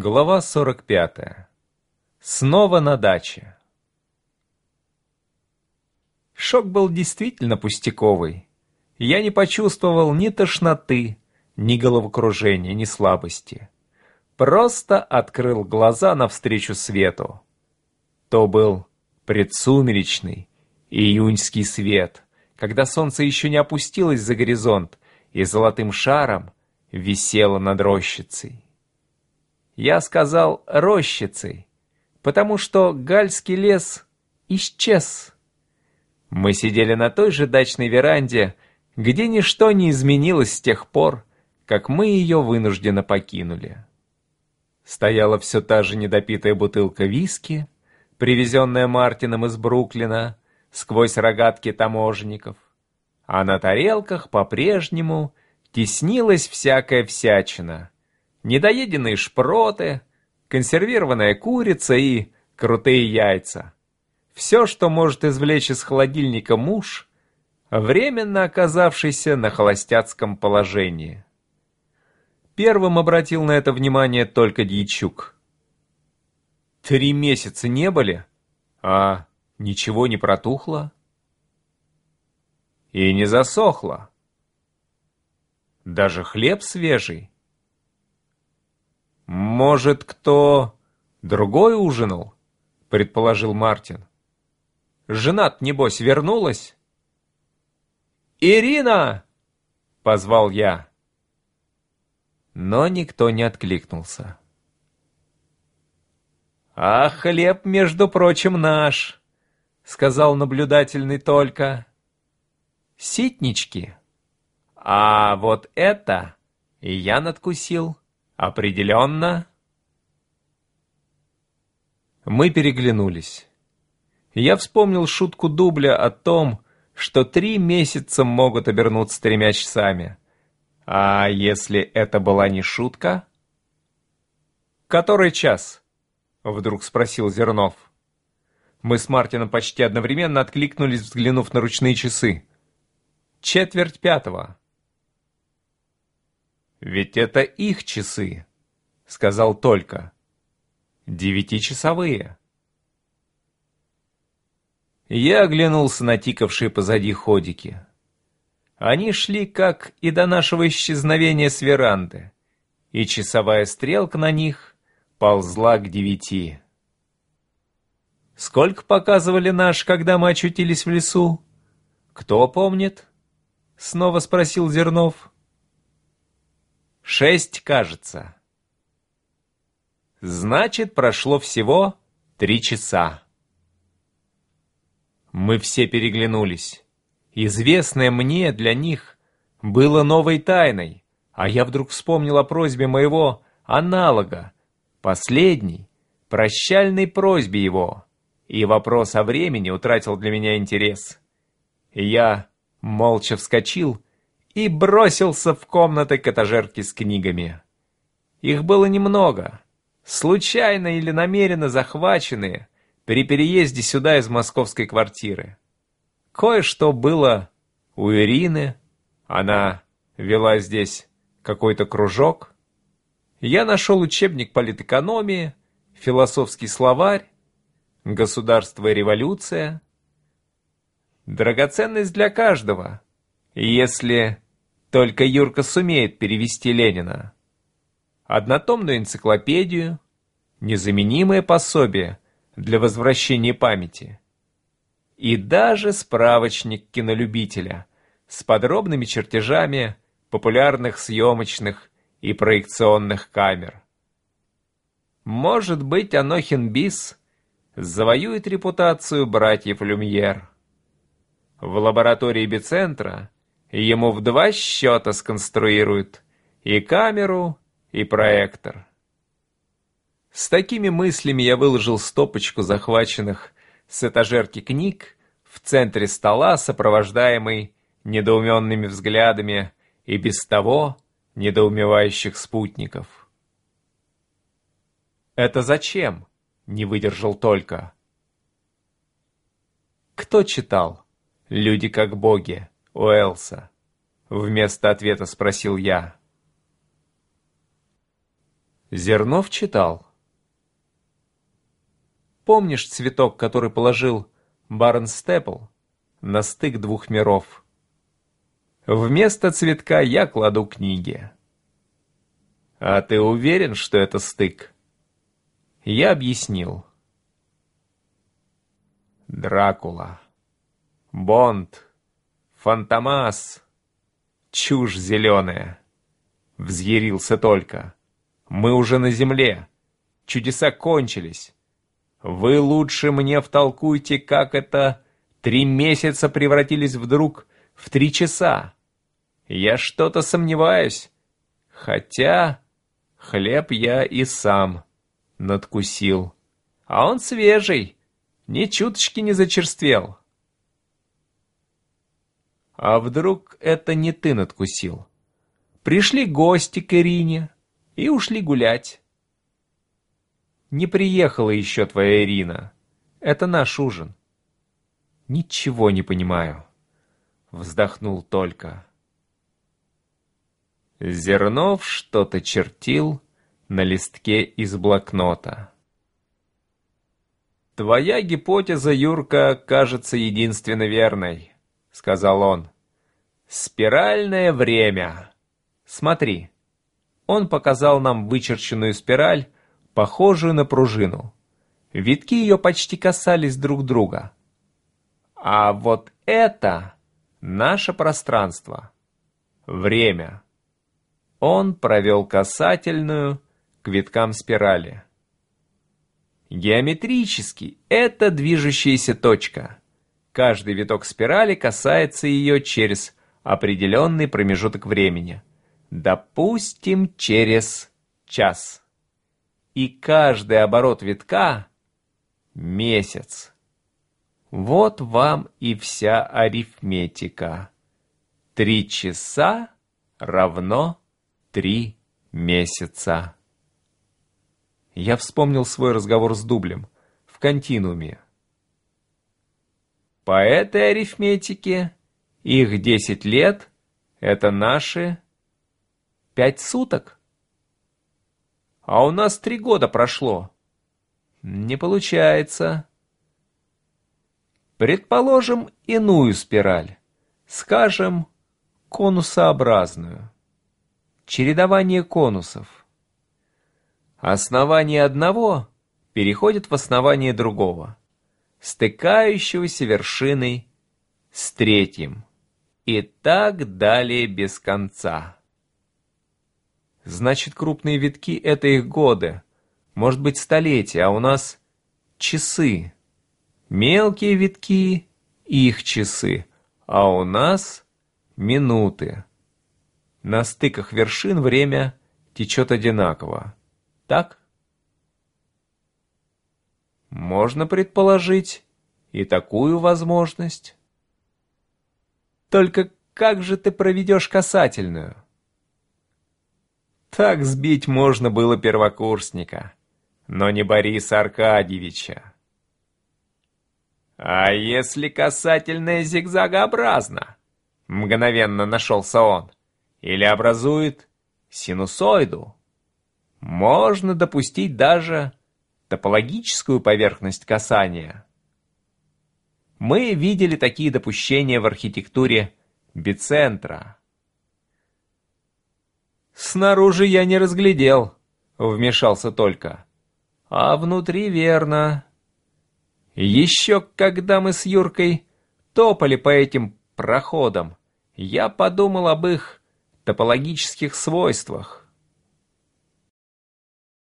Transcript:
Глава 45. Снова на даче. Шок был действительно пустяковый. Я не почувствовал ни тошноты, ни головокружения, ни слабости. Просто открыл глаза навстречу свету. То был предсумеречный июньский свет, когда солнце еще не опустилось за горизонт и золотым шаром висело над рощицей. Я сказал «рощицей», потому что гальский лес исчез. Мы сидели на той же дачной веранде, где ничто не изменилось с тех пор, как мы ее вынужденно покинули. Стояла все та же недопитая бутылка виски, привезенная Мартином из Бруклина, сквозь рогатки таможенников, а на тарелках по-прежнему теснилась всякая всячина — недоеденные шпроты, консервированная курица и крутые яйца. Все, что может извлечь из холодильника муж, временно оказавшийся на холостяцком положении. Первым обратил на это внимание только Дьячук. Три месяца не были, а ничего не протухло. И не засохло. Даже хлеб свежий. «Может, кто другой ужинал?» — предположил Мартин. «Женат, небось, вернулась?» «Ирина!» — позвал я. Но никто не откликнулся. «А хлеб, между прочим, наш», — сказал наблюдательный только. «Ситнички. А вот это я надкусил». «Определенно?» Мы переглянулись. Я вспомнил шутку дубля о том, что три месяца могут обернуться тремя часами. А если это была не шутка? «Который час?» — вдруг спросил Зернов. Мы с Мартином почти одновременно откликнулись, взглянув на ручные часы. «Четверть пятого». «Ведь это их часы», — сказал только. «Девятичасовые». Я оглянулся на тикавшие позади ходики. Они шли, как и до нашего исчезновения с веранды, и часовая стрелка на них ползла к девяти. Сколько показывали наш, когда мы очутились в лесу? Кто помнит? Снова спросил Зернов. Шесть, кажется. Значит, прошло всего три часа. Мы все переглянулись. Известное мне для них было новой тайной, а я вдруг вспомнил о просьбе моего аналога, последней, прощальной просьбе его, и вопрос о времени утратил для меня интерес. Я молча вскочил и бросился в комнаты к этажерке с книгами. Их было немного, случайно или намеренно захваченные при переезде сюда из московской квартиры. Кое-что было у Ирины, она вела здесь какой-то кружок. Я нашел учебник политэкономии, философский словарь, государство и революция. Драгоценность для каждого, если только Юрка сумеет перевести Ленина. Однотомную энциклопедию, незаменимое пособие для возвращения памяти. И даже справочник кинолюбителя с подробными чертежами популярных съемочных и проекционных камер. Может быть, Анохин Бис завоюет репутацию братьев Люмьер. В лаборатории Бицентра Ему в два счета сконструируют и камеру, и проектор. С такими мыслями я выложил стопочку захваченных с этажерки книг в центре стола, сопровождаемый недоуменными взглядами и без того недоумевающих спутников. «Это зачем?» — не выдержал только. «Кто читал? Люди как боги» Уэлса?» Вместо ответа спросил я. Зернов читал. Помнишь цветок, который положил Барон Степл на стык двух миров? Вместо цветка я кладу книги. А ты уверен, что это стык? Я объяснил. Дракула, Бонд, Фантомас, чушь зеленая. Взъярился только. Мы уже на земле. Чудеса кончились. Вы лучше мне втолкуйте, как это три месяца превратились вдруг в три часа. Я что-то сомневаюсь. Хотя хлеб я и сам надкусил. А он свежий, ни чуточки не зачерствел. А вдруг это не ты надкусил? Пришли гости к Ирине и ушли гулять. Не приехала еще твоя Ирина. Это наш ужин. Ничего не понимаю. Вздохнул только. Зернов что-то чертил на листке из блокнота. «Твоя гипотеза, Юрка, кажется единственно верной», — сказал он. «Спиральное время. Смотри». Он показал нам вычерченную спираль, похожую на пружину. Витки ее почти касались друг друга. А вот это наше пространство. Время. Он провел касательную к виткам спирали. Геометрически это движущаяся точка. Каждый виток спирали касается ее через определенный промежуток времени. Допустим, через час. И каждый оборот витка — месяц. Вот вам и вся арифметика. Три часа равно три месяца. Я вспомнил свой разговор с Дублем в континууме. По этой арифметике их десять лет — это наши пять суток. А у нас три года прошло. Не получается. Предположим иную спираль. Скажем, конусообразную чередование конусов. Основание одного переходит в основание другого, стыкающегося вершиной с третьим, и так далее без конца. Значит, крупные витки — это их годы, может быть, столетия, а у нас часы. Мелкие витки — их часы, а у нас минуты. На стыках вершин время течет одинаково. Так? Можно предположить и такую возможность. Только как же ты проведешь касательную? Так сбить можно было первокурсника, но не Бориса Аркадьевича. А если касательная зигзагообразна? Мгновенно нашелся он или образует синусоиду. Можно допустить даже топологическую поверхность касания. Мы видели такие допущения в архитектуре бицентра. «Снаружи я не разглядел», — вмешался только. «А внутри верно. Еще когда мы с Юркой топали по этим проходам, я подумал об их топологических свойствах.